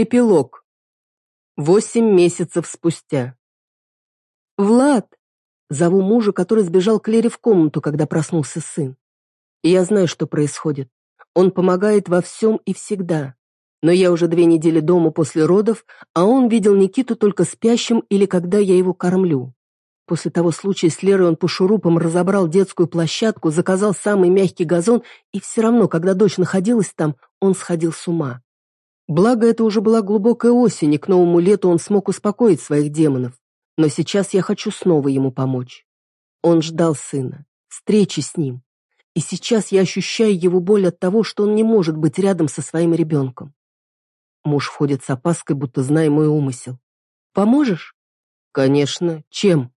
Эпилог. Восемь месяцев спустя. «Влад!» Зову мужа, который сбежал к Лере в комнату, когда проснулся сын. И я знаю, что происходит. Он помогает во всем и всегда. Но я уже две недели дома после родов, а он видел Никиту только спящим или когда я его кормлю. После того случая с Лерой он по шурупам разобрал детскую площадку, заказал самый мягкий газон, и все равно, когда дочь находилась там, он сходил с ума. Благо, это уже была глубокая осень, и к новому лету он смог успокоить своих демонов. Но сейчас я хочу снова ему помочь. Он ждал сына, встречи с ним. И сейчас я ощущаю его боль от того, что он не может быть рядом со своим ребенком. Муж входит с опаской, будто зная мой умысел. «Поможешь?» «Конечно. Чем?»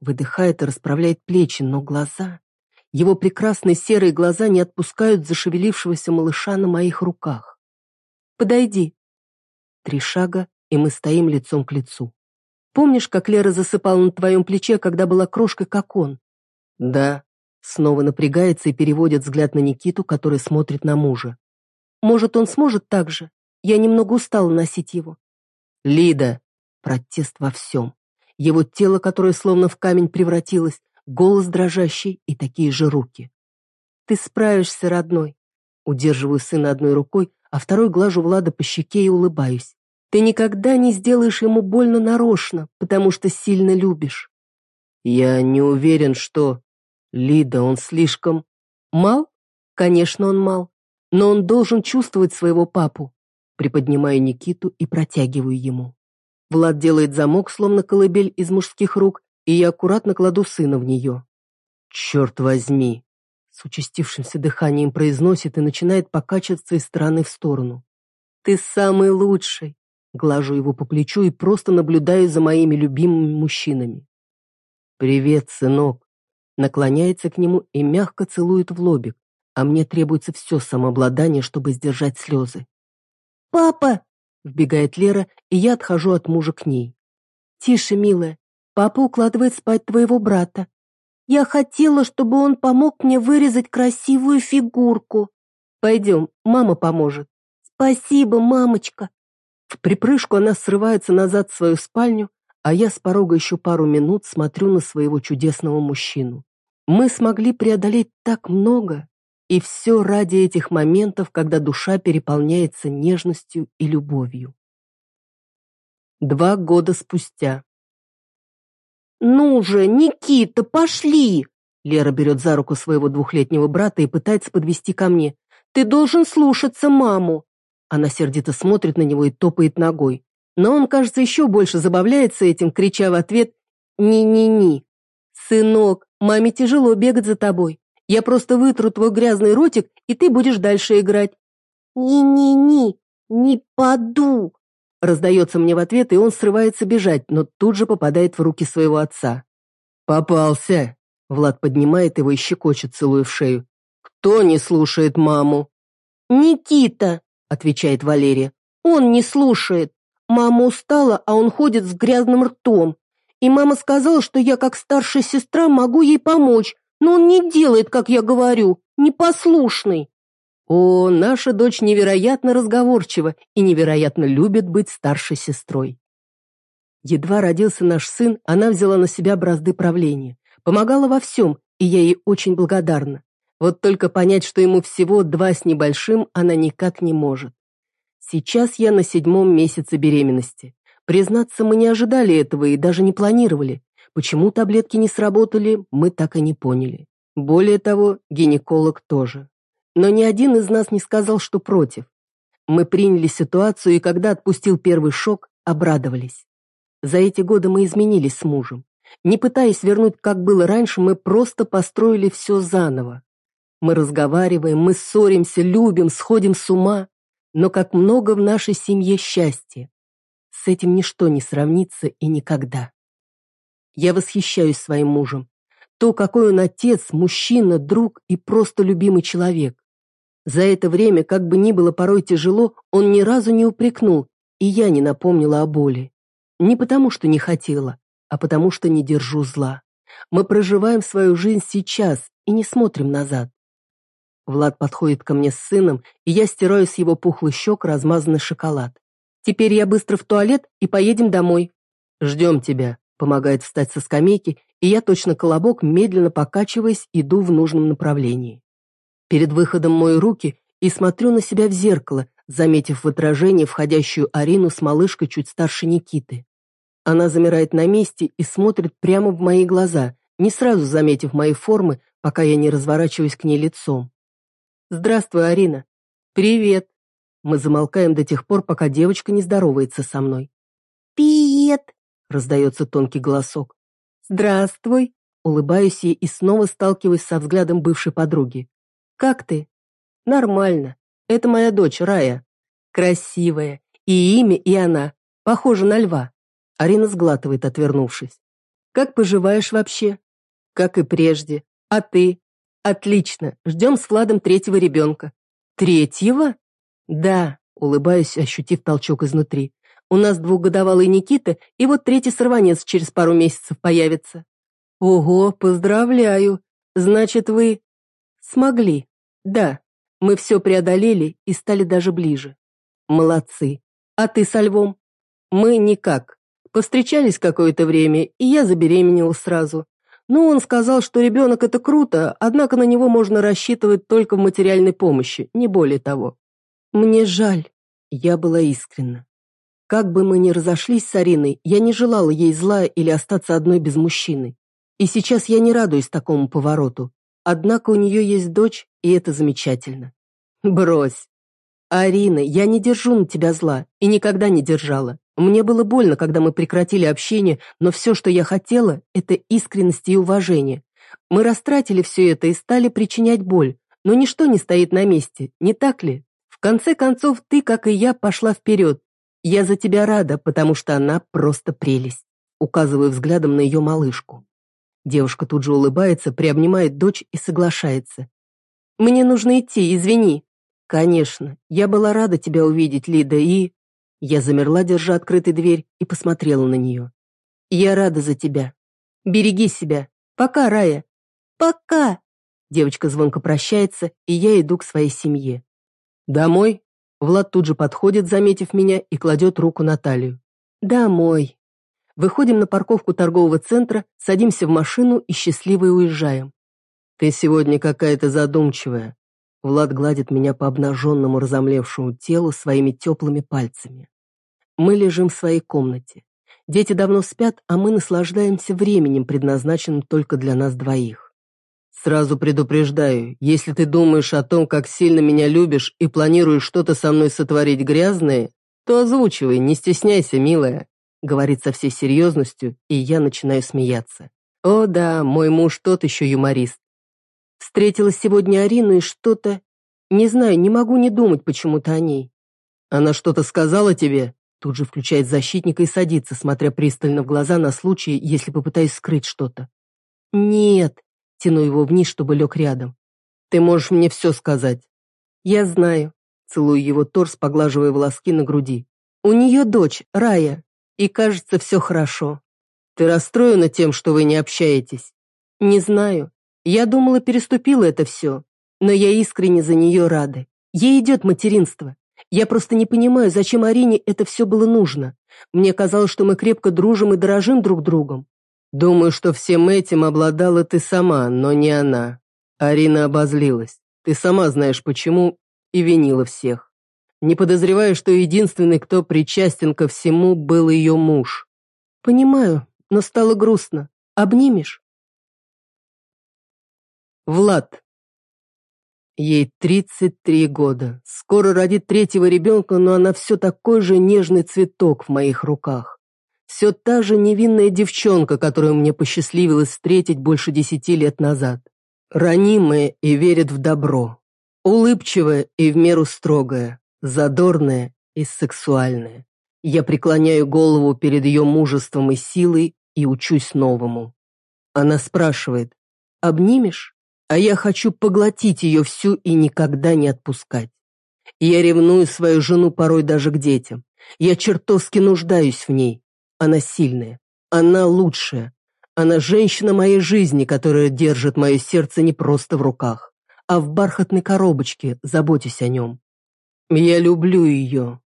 Выдыхает и расправляет плечи, но глаза... Его прекрасные серые глаза не отпускают зашевелившегося малыша на моих руках. Подойди». Три шага, и мы стоим лицом к лицу. Помнишь, как Лера засыпала на твоем плече, когда была крошкой, как он? Да. Снова напрягается и переводит взгляд на Никиту, который смотрит на мужа. Может, он сможет так же? Я немного устала носить его. Лида. Протест во всем. Его тело, которое словно в камень превратилось, голос дрожащий и такие же руки. Ты справишься, родной. Удерживаю сына одной рукой, а второй глажу Влада по щеке и улыбаюсь. Ты никогда не сделаешь ему больно нарочно, потому что сильно любишь. Я не уверен, что... Лида, он слишком... Мал? Конечно, он мал. Но он должен чувствовать своего папу. Приподнимаю Никиту и протягиваю ему. Влад делает замок, словно колыбель из мужских рук, и я аккуратно кладу сына в нее. Черт возьми, с участившимся дыханием произносит и начинает покачиваться из стороны в сторону. «Ты самый лучший!» Глажу его по плечу и просто наблюдаю за моими любимыми мужчинами. «Привет, сынок!» Наклоняется к нему и мягко целует в лобик, а мне требуется все самообладание, чтобы сдержать слезы. «Папа!» — вбегает Лера, и я отхожу от мужа к ней. «Тише, милая, папа укладывает спать твоего брата. Я хотела, чтобы он помог мне вырезать красивую фигурку. Пойдем, мама поможет. Спасибо, мамочка. В припрыжку она срывается назад в свою спальню, а я с порога еще пару минут смотрю на своего чудесного мужчину. Мы смогли преодолеть так много, и все ради этих моментов, когда душа переполняется нежностью и любовью. Два года спустя. «Ну же, Никита, пошли!» Лера берет за руку своего двухлетнего брата и пытается подвести ко мне. «Ты должен слушаться маму!» Она сердито смотрит на него и топает ногой. Но он, кажется, еще больше забавляется этим, крича в ответ «Ни-ни-ни!» «Сынок, маме тяжело бегать за тобой. Я просто вытру твой грязный ротик, и ты будешь дальше играть». «Ни-ни-ни, не паду!» Раздается мне в ответ, и он срывается бежать, но тут же попадает в руки своего отца. «Попался!» Влад поднимает его и щекочет, целуя в шею. «Кто не слушает маму?» «Никита!» — отвечает Валерия. «Он не слушает. Мама устала, а он ходит с грязным ртом. И мама сказала, что я, как старшая сестра, могу ей помочь, но он не делает, как я говорю, непослушный». О, наша дочь невероятно разговорчива и невероятно любит быть старшей сестрой. Едва родился наш сын, она взяла на себя бразды правления. Помогала во всем, и я ей очень благодарна. Вот только понять, что ему всего два с небольшим, она никак не может. Сейчас я на седьмом месяце беременности. Признаться, мы не ожидали этого и даже не планировали. Почему таблетки не сработали, мы так и не поняли. Более того, гинеколог тоже. Но ни один из нас не сказал, что против. Мы приняли ситуацию, и когда отпустил первый шок, обрадовались. За эти годы мы изменились с мужем. Не пытаясь вернуть, как было раньше, мы просто построили все заново. Мы разговариваем, мы ссоримся, любим, сходим с ума. Но как много в нашей семье счастья. С этим ничто не сравнится и никогда. Я восхищаюсь своим мужем. То, какой он отец, мужчина, друг и просто любимый человек. За это время, как бы ни было порой тяжело, он ни разу не упрекнул, и я не напомнила о боли. Не потому, что не хотела, а потому, что не держу зла. Мы проживаем свою жизнь сейчас и не смотрим назад. Влад подходит ко мне с сыном, и я стираю с его пухлых щек размазанный шоколад. Теперь я быстро в туалет и поедем домой. Ждем тебя, помогает встать со скамейки, и я точно колобок, медленно покачиваясь, иду в нужном направлении. Перед выходом мою руки и смотрю на себя в зеркало, заметив в отражении входящую Арину с малышкой чуть старше Никиты. Она замирает на месте и смотрит прямо в мои глаза, не сразу заметив мои формы, пока я не разворачиваюсь к ней лицом. «Здравствуй, Арина». «Привет». Мы замолкаем до тех пор, пока девочка не здоровается со мной. «Привет», — раздается тонкий голосок. «Здравствуй», — улыбаюсь ей и снова сталкиваюсь со взглядом бывшей подруги. «Как ты?» «Нормально. Это моя дочь, Рая. Красивая. И имя, и она. Похожа на льва». Арина сглатывает, отвернувшись. «Как поживаешь вообще?» «Как и прежде. А ты?» «Отлично. Ждем с Владом третьего ребенка». «Третьего?» «Да», — улыбаюсь, ощутив толчок изнутри. «У нас двухгодовалый Никита, и вот третий сорванец через пару месяцев появится». «Ого, поздравляю. Значит, вы...» «Смогли. Да, мы все преодолели и стали даже ближе». «Молодцы. А ты со львом?» «Мы никак. Повстречались какое-то время, и я забеременела сразу. Ну, он сказал, что ребенок – это круто, однако на него можно рассчитывать только в материальной помощи, не более того. Мне жаль. Я была искренна. Как бы мы ни разошлись с Ариной, я не желала ей зла или остаться одной без мужчины. И сейчас я не радуюсь такому повороту. Однако у нее есть дочь, и это замечательно. Брось. Арина, я не держу на тебя зла и никогда не держала. Мне было больно, когда мы прекратили общение, но все, что я хотела, это искренность и уважение. Мы растратили все это и стали причинять боль, но ничто не стоит на месте, не так ли? В конце концов, ты, как и я, пошла вперед. Я за тебя рада, потому что она просто прелесть. Указываю взглядом на ее малышку. Девушка тут же улыбается, приобнимает дочь и соглашается. «Мне нужно идти, извини». «Конечно, я была рада тебя увидеть, Лида, и...» Я замерла, держа открытой дверь, и посмотрела на нее. «Я рада за тебя. Береги себя. Пока, Рая». «Пока». Девочка звонко прощается, и я иду к своей семье. «Домой?» Влад тут же подходит, заметив меня, и кладет руку на талию. «Домой». Выходим на парковку торгового центра, садимся в машину и счастливо уезжаем. «Ты сегодня какая-то задумчивая». Влад гладит меня по обнаженному разомлевшему телу своими теплыми пальцами. Мы лежим в своей комнате. Дети давно спят, а мы наслаждаемся временем, предназначенным только для нас двоих. Сразу предупреждаю, если ты думаешь о том, как сильно меня любишь и планируешь что-то со мной сотворить грязное, то озвучивай, не стесняйся, милая, говорит со всей серьезностью, и я начинаю смеяться. О да, мой муж тот еще юморист. Встретила сегодня Арину и что-то... Не знаю, не могу не думать почему-то о ней. Она что-то сказала тебе? Тут же включает защитника и садится, смотря пристально в глаза на случай, если попытаюсь скрыть что-то. «Нет», — тяну его вниз, чтобы лег рядом. «Ты можешь мне все сказать». «Я знаю», — целую его торс, поглаживая волоски на груди. «У нее дочь, Рая, и кажется, все хорошо. Ты расстроена тем, что вы не общаетесь?» «Не знаю. Я думала, переступила это все, но я искренне за нее рада. Ей идет материнство. Я просто не понимаю, зачем Арине это все было нужно. Мне казалось, что мы крепко дружим и дорожим друг другом. Думаю, что всем этим обладала ты сама, но не она. Арина обозлилась. Ты сама знаешь почему и винила всех. Не подозреваю, что единственный, кто причастен ко всему, был ее муж. Понимаю, но стало грустно. Обнимешь? Влад. Ей 33 года. Скоро родит третьего ребенка, но она все такой же нежный цветок в моих руках. Все та же невинная девчонка, которую мне посчастливилось встретить больше десяти лет назад. Ранимая и верит в добро. Улыбчивая и в меру строгая. Задорная и сексуальная. Я преклоняю голову перед ее мужеством и силой и учусь новому. Она спрашивает, «Обнимешь?» А я хочу поглотить ее всю и никогда не отпускать. Я ревную свою жену порой даже к детям. Я чертовски нуждаюсь в ней. Она сильная. Она лучшая. Она женщина моей жизни, которая держит мое сердце не просто в руках, а в бархатной коробочке, заботясь о нем. Я люблю ее.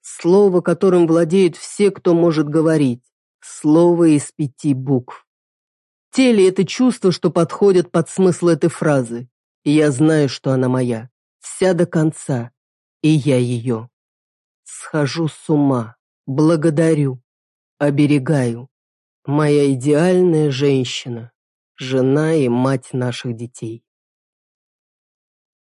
Слово, которым владеют все, кто может говорить. Слово из пяти букв. Теле это чувство, что подходит под смысл этой фразы. Я знаю, что она моя. Вся до конца. И я ее. Схожу с ума. Благодарю. Оберегаю. Моя идеальная женщина. Жена и мать наших детей.